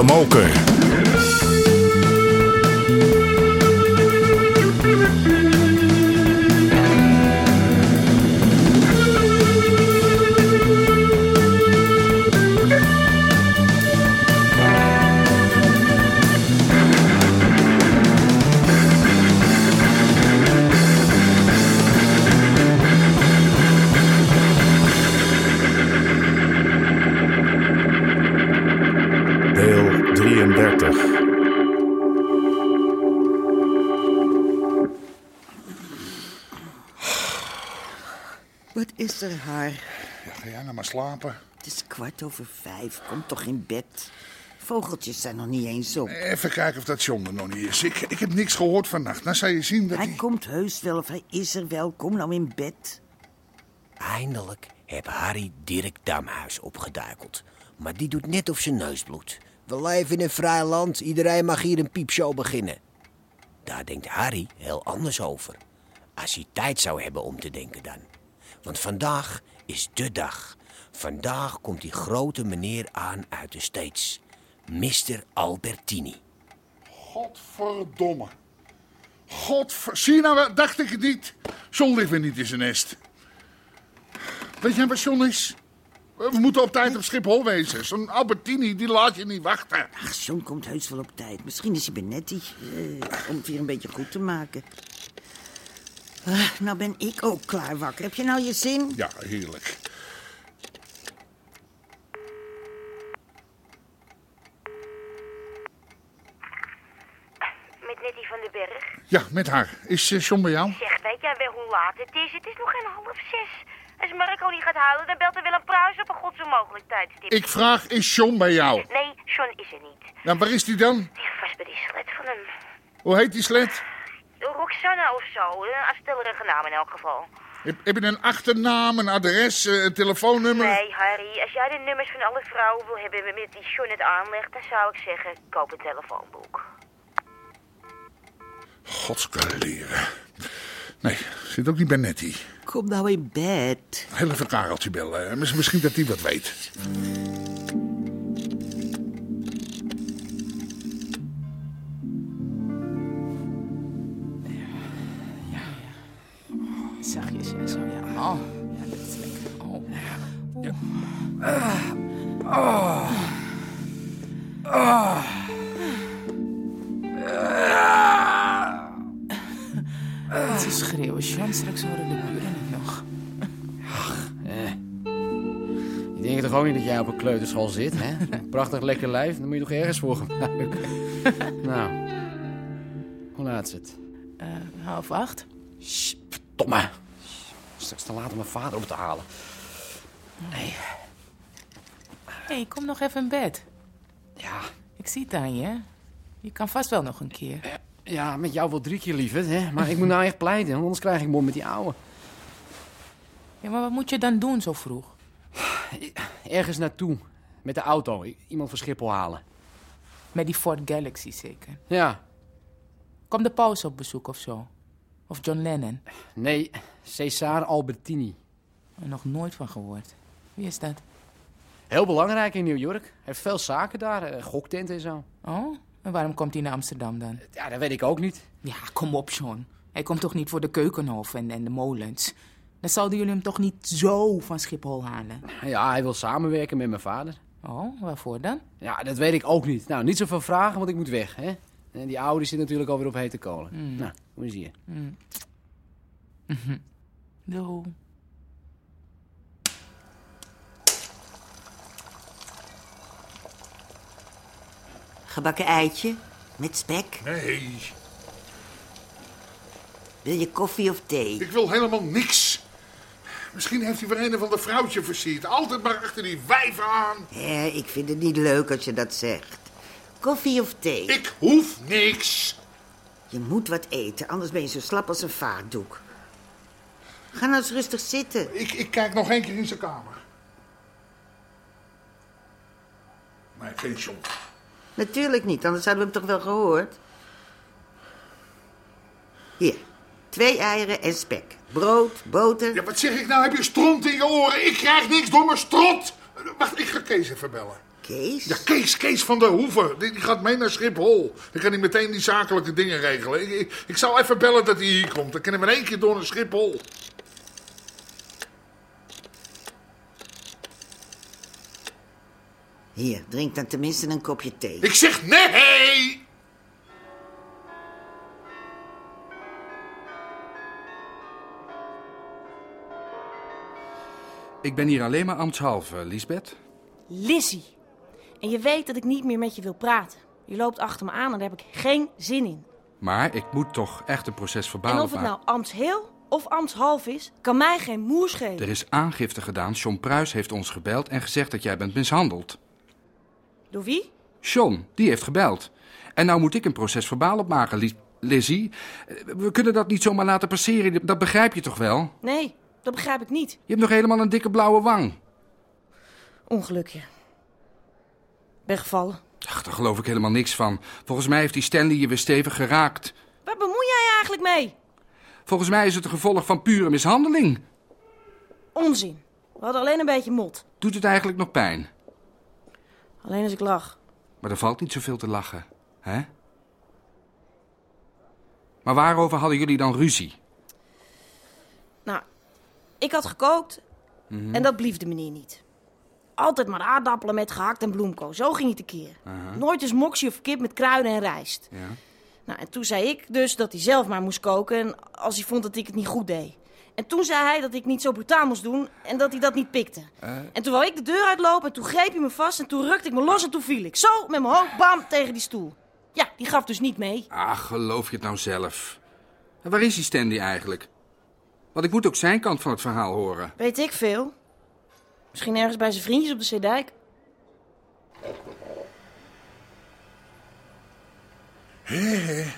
De Haar? Ja, ga jij nou maar slapen. Het is kwart over vijf. Kom toch in bed. Vogeltjes zijn nog niet eens op. Even kijken of dat John er nog niet is. Ik, ik heb niks gehoord vannacht. Nou zou je zien dat Hij hij... komt heus wel of hij is er wel. Kom nou in bed. Eindelijk heb Harry Dirk Damhuis opgeduikeld. Maar die doet net of zijn neus bloedt. We leven in een vrij land, iedereen mag hier een piepshow beginnen. Daar denkt Harry heel anders over. Als hij tijd zou hebben om te denken dan. Want vandaag is de dag. Vandaag komt die grote meneer aan uit de States. Mr. Albertini. Godverdomme. Godver... Zie je nou, wel, dacht ik het niet. John ligt weer niet in zijn nest. Weet jij wat John is? We moeten op tijd op Schiphol wezen. Zo'n Albertini, die laat je niet wachten. Ach, John komt heus wel op tijd. Misschien is hij bij Nettie. eh, om het weer een beetje goed te maken. Ah, nou ben ik ook klaar wakker. Heb je nou je zin? Ja, heerlijk. Met Nettie van den Berg. Ja, met haar. Is eh, John bij jou? Zeg, weet jij wel hoe laat het is? Het is nog geen half zes. Als Marco niet gaat halen, dan belt er wel een pruis op een godsonmogelijk tijdstip. Ik vraag, is John bij jou? Nee, John is er niet. Nou, waar is die dan? Die vast bij die slet van hem. Hoe heet die slet? Roxanne of zo. Een afstellerige naam in elk geval. Heb, heb je een achternaam, een adres, eh, een telefoonnummer? Nee, Harry, als jij de nummers van alle vrouwen wil hebben met die John het aanlegt, dan zou ik zeggen, koop een telefoonboek. Godskaleren. Nee, zit ook niet bij Nettie. Kom nou in bed. Heel even Kareltje bellen. Miss- Misschien dat hij wat weet. Straks horen de buren het nog. Ik denk toch ook niet dat jij op een kleuterschool zit, hè? Prachtig lekker lijf, dan moet je toch ergens voor gebruiken. nou, hoe laat is het? Eh, half acht. Sst, verdomme. Straks te laat om mijn vader op te halen. Nee, Hé, hey, kom nog even in bed. ja, Ik zie het aan je. Je kan vast wel nog een keer. Ja, met jou wel drie keer liever, hè? Maar ik moet nou echt pleiten, anders krijg ik mond met die ouwe. Ja, maar wat moet je dan doen zo vroeg? Ergens naartoe, met de auto, iemand van Schiphol halen. Met die Ford Galaxy zeker. Ja, Kom de pauze op bezoek of zo. Of John Lennon. nee, Cesar Albertini. Er nog nooit van gehoord. Wie is dat? Heel belangrijk in New York. Hij heeft veel zaken daar, eh, goktenten en zo. Oh, en waarom komt hij naar Amsterdam dan? Ja, dat weet ik ook niet. Ja, kom op, John. Hij komt toch niet voor de Keukenhof en, en de molens? Dan zouden jullie hem toch niet zo van Schiphol halen? Ja, hij wil samenwerken met mijn vader. Oh, waarvoor dan? Ja, dat weet ik ook niet. Nou, niet zoveel vragen, want ik moet weg, hè? En die oude zit natuurlijk alweer op hete kolen. Nou, hoe is hier? Doe. Gebakken eitje met spek. Nee, Wil je koffie of thee? ik wil helemaal niks. Misschien heeft hij weer een of ander vrouwtje versierd. Altijd maar achter die wijven aan. Hé, ik vind het niet leuk als je dat zegt. Koffie of thee? Ik hoef niks. Je moet wat eten, anders ben je zo slap als een vaatdoek. Ga nou eens rustig zitten. Ik, ik kijk nog één keer in zijn kamer. Nee, geen John. Natuurlijk niet, anders hadden we hem toch wel gehoord. Hier, twee eieren en spek. Brood, boter. Ja, wat zeg ik nou? Heb je stront in je oren? Ik krijg niks door mijn strot. Wacht, ik ga Kees even bellen. Kees? Ja, Kees, Kees van der Hoeven. Die, die gaat mee naar Schiphol. Dan kan hij meteen die zakelijke dingen regelen. Ik, ik, ik zou even bellen dat hij hier komt. Dan kunnen we in één keer door naar Schiphol. Hier, drink dan tenminste een kopje thee. Ik zeg nee! Ik ben hier alleen maar ambtshalve, Lisbeth. Lizzie. En je weet dat ik niet meer met je wil praten. Je loopt achter me aan en daar heb ik geen zin in. Maar ik moet toch echt een proces verbaal En of het nou ambtsheel of ambtshalf is, kan mij geen moer schelen. Er is aangifte gedaan. John Pruis heeft ons gebeld en gezegd dat jij bent mishandeld. Door wie? John, die heeft gebeld. En nou moet ik een proces verbaal opmaken, Lizzie. We kunnen dat niet zomaar laten passeren. Dat begrijp je toch wel? Nee, dat begrijp ik niet. Je hebt nog helemaal een dikke blauwe wang. Ongelukje. Ben gevallen. Ach, daar geloof ik helemaal niks van. Volgens mij heeft die Stanley je weer stevig geraakt. Waar bemoei jij eigenlijk mee? Volgens mij is het een gevolg van pure mishandeling. Onzin. We hadden alleen een beetje mot. Doet het eigenlijk nog pijn? Alleen als ik lach. Maar er valt niet zoveel te lachen, hè? Maar waarover hadden jullie dan ruzie? Nou, ik had gekookt en dat blief de meneer niet. Altijd maar aardappelen met gehakt en bloemkool. Zo ging hij tekeer. Nooit eens moxie of kip met kruiden en rijst. Ja. Nou, en toen zei ik dus dat hij zelf maar moest koken en als hij vond dat ik het niet goed deed. En toen zei hij dat ik niet zo brutaal moest doen en dat hij dat niet pikte. En toen wou ik de deur uitlopen en toen greep hij me vast en toen rukte ik me los en toen viel ik. Zo, met mijn hoofd, bam, tegen die stoel. Ja, die gaf dus niet mee. Ach, geloof je het nou zelf? En waar is die Stanley eigenlijk? Want ik moet ook zijn kant van het verhaal horen. Weet ik veel. Misschien ergens bij zijn vriendjes op de Zeedijk.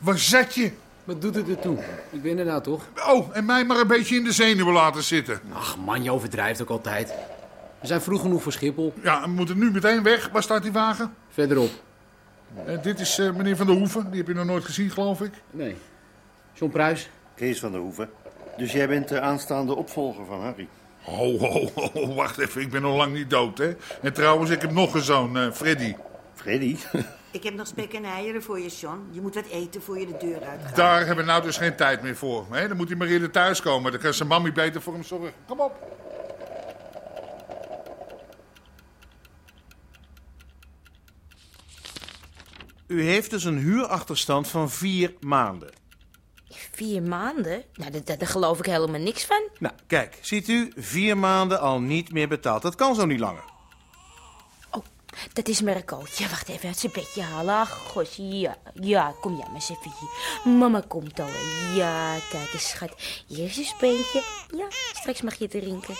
Waar zat je? Wat doet het ertoe? Ik ben er nou toch? Oh, en mij maar een beetje in de zenuwen laten zitten. Ach man, je overdrijft ook altijd. We zijn vroeg genoeg voor Schiphol. Ja, we moeten nu meteen weg. Waar staat die wagen? Verderop. Eh, dit is eh, meneer Van der Hoeven. Die heb je nog nooit gezien, geloof ik. Nee. John Pruis. Kees van der Hoeven. Dus jij bent de aanstaande opvolger van Harry. Ho, ho, ho, wacht even. Ik ben nog lang niet dood, hè. En trouwens, ik heb nog een zoon, eh, Freddy. Freddy? Ik heb nog spek en eieren voor je, John. Je moet wat eten voor je de deur uitgaat. Daar hebben we nou dus geen tijd meer voor. Hè? Dan moet hij maar eerder thuis komen. Dan kan zijn mammy beter voor hem zorgen. Kom op. U heeft dus een huurachterstand van vier maanden. Vier maanden? Nou, daar, daar, daar geloof ik helemaal niks van. Nou, kijk, ziet u, vier maanden al niet meer betaald. Dat kan zo niet langer. Dat is. Ja, wacht even, uit zijn bedje halen. Ach, gosje, ja. Ja, kom jij maar eens even hier. Mama komt al. Ja, kijk eens, schat. Hier is een speentje. Ja, straks mag je drinken.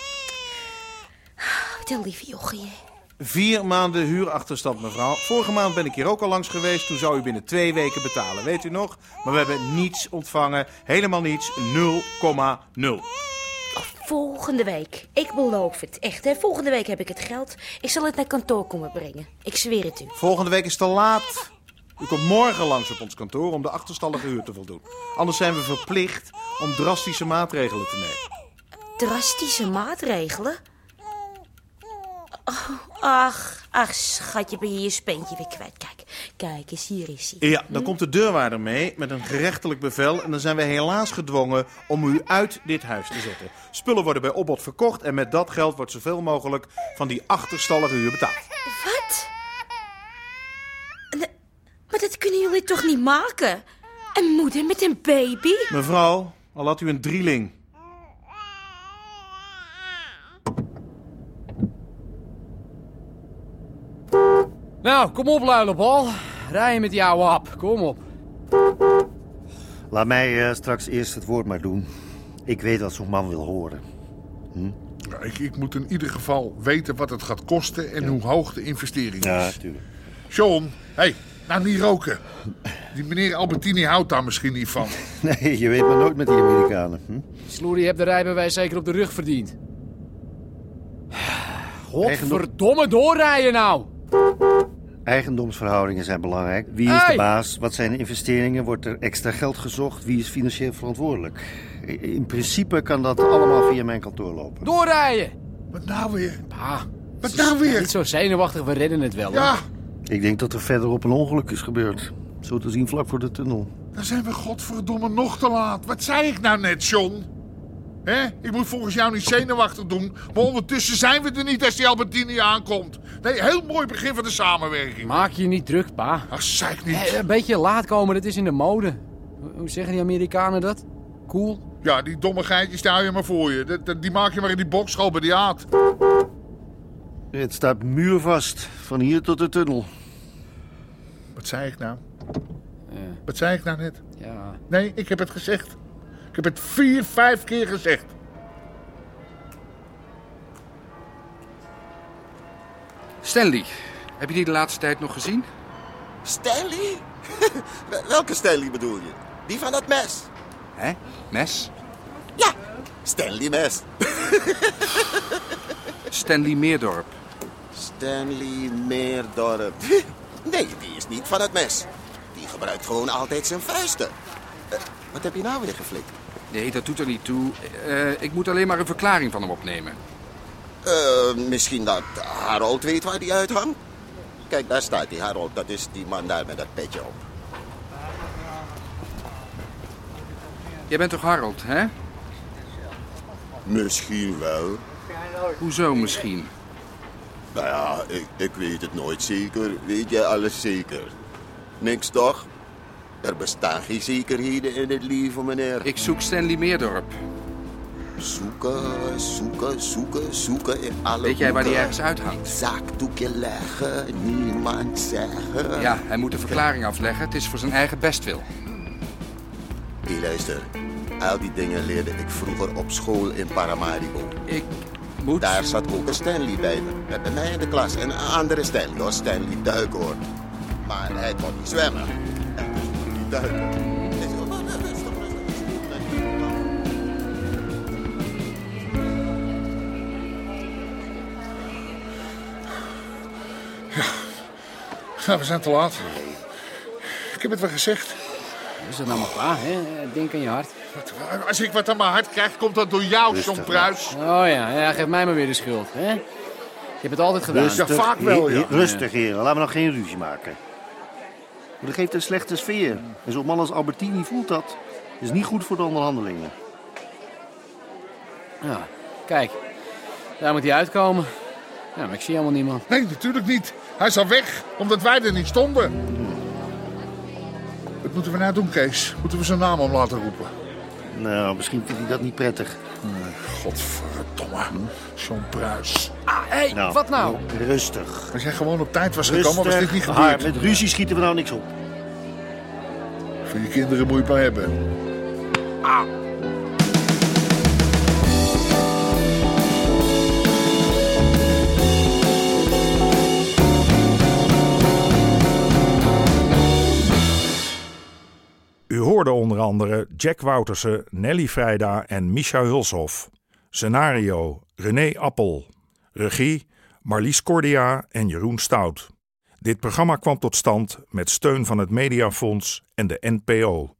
Wat een lieve jochie. Vier maanden huurachterstand, mevrouw. Vorige maand ben ik hier ook al langs geweest. Toen zou u binnen twee weken betalen, weet u nog? Maar we hebben niets ontvangen. Helemaal niets. 0,0. Volgende week. Ik beloof het. Echt, hè. Volgende week heb ik het geld. Ik zal het naar kantoor komen brengen. Ik zweer het u. Volgende week is te laat. U komt morgen langs op ons kantoor om de achterstallige huur te voldoen. Anders zijn we verplicht om drastische maatregelen te nemen. Drastische maatregelen? Oh, ach, ach, schatje, ben je je speentje weer kwijt. Kijk, kijk eens, hier is hij. Ja, dan komt de deurwaarder mee met een gerechtelijk bevel... en dan zijn we helaas gedwongen om u uit dit huis te zetten. Spullen worden bij opbod verkocht... en met dat geld wordt zoveel mogelijk van die achterstallige huur betaald. Wat? Nee, Maar dat kunnen jullie toch niet maken? Een moeder met een baby? Mevrouw, al had u een drieling. Nou, kom op, luilenbal. Rijden met jouw ap. Kom op. Laat mij eh, straks eerst het woord maar doen. Ik weet wat zo'n man wil horen. Ja, ik, ik moet in ieder geval weten wat het gaat kosten en hoe hoog de investering Ja, is. natuurlijk. John, hé, hey, nou niet roken. Die meneer Albertini houdt daar misschien niet van. Nee, je weet maar nooit met die Amerikanen. Hm? Sloer, je hebt de rijbewijs zeker op de rug verdiend. Godverdomme, doorrijden nou! Eigendomsverhoudingen zijn belangrijk. Wie is de baas? Wat zijn de investeringen? Wordt er extra geld gezocht? Wie is financieel verantwoordelijk? In principe kan dat allemaal via mijn kantoor lopen. Doorrijden! Wat nou weer? Pa, Wat nou weer? Niet zo zenuwachtig, we redden het wel. hoor. Ja, Ik denk dat er verderop een ongeluk is gebeurd. Zo te zien vlak voor de tunnel. dan zijn we godverdomme nog te laat. Wat zei ik nou net, John? Hè? Ik moet volgens jou niet zenuwachtig doen, maar ondertussen zijn we er niet als die Albertini aankomt. Nee, heel mooi begin van de samenwerking. Maak je niet druk, pa. Ach, zei ik niet. Eh, Een beetje laat komen, dat is in de mode. Hoe- Hoe zeggen die Amerikanen dat? Cool. Ja, die domme geitjes, die hou je maar voor je. Dat- dat- Die maak je maar in die bokschool bij die aard. Het staat muurvast, van hier tot de tunnel. Wat zei ik nou? Ja. Wat zei ik nou net? Ja. Nee, ik heb het gezegd. Ik heb het vier, vijf keer gezegd. Stanley, heb je die de laatste tijd nog gezien? Stanley? Welke Stanley bedoel je? Die van het mes? Hè? Mes? Ja, Stanley Mes. Stanley Meerdorp. Stanley Meerdorp. Nee, die is niet van het mes. Die gebruikt gewoon altijd zijn vuisten. Eh, wat heb je nou weer geflikt? Nee, dat doet er niet toe. Eh, ik moet alleen maar een verklaring van hem opnemen. Eh, misschien dat Harold weet waar die uithangt? Kijk, daar staat die Harold. Dat is die man daar met dat petje op. Jij bent toch Harold, hè? Misschien wel. Hoezo misschien? Nou ja, ik, ik weet het nooit zeker. Weet jij alles zeker? Niks toch? Er bestaan geen zekerheden in het leven, meneer. Ik zoek Stanley Meerdorp. Zoeken, zoeken, zoeken, zoeken in alle Weet jij waar die ergens uithangt? Zakdoekje leggen, niemand zeggen. Ja, hij moet een verklaring afleggen. Het is voor zijn eigen bestwil. Hé, luister. Al die dingen leerde ik vroeger op school in Paramaribo. Ik moet... Daar zat ook een Stanley bij me. Bij mij in de klas. En een andere Stanley, hoor. Stanley Duikhoorn. Maar hij kon niet zwemmen. En dus kon niet duiken. Nou, we zijn te laat. Ik heb het wel gezegd. Is dat nou maar pa, hè? Denk aan je hart. Als ik wat aan mijn hart krijg, komt dat door jou, Rustig, John Pruis. Oh ja, ja, geef mij maar weer de schuld, hè? Je hebt het altijd gedaan. Ja, vaak wel, ja. Rustig, heren. Laten we nog geen ruzie maken. Maar dat geeft een slechte sfeer. En zo'n man als Albertini voelt dat. Dat is niet goed voor de onderhandelingen. Ja, kijk. Daar moet hij uitkomen. Ja, maar ik zie helemaal niemand. Nee, natuurlijk niet. Hij is al weg, omdat wij er niet stonden. Wat moeten we nou doen, Kees? Moeten we zijn naam om laten roepen? Nou, misschien vindt hij dat niet prettig. Godverdomme. John Pruis. Ah, hé, Nou, wat nou? Rustig. Als jij gewoon op tijd was gekomen, was dit niet Haar, gebeurd. met ruzie schieten we nou niks op. Voor je kinderen moet je maar hebben. U onder andere Jack Woutersen, Nelly Vrijda en Misha Hulshoff. Scenario René Appel. Regie Marlies Cordia en Jeroen Stout. Dit programma kwam tot stand met steun van het Mediafonds en de NPO.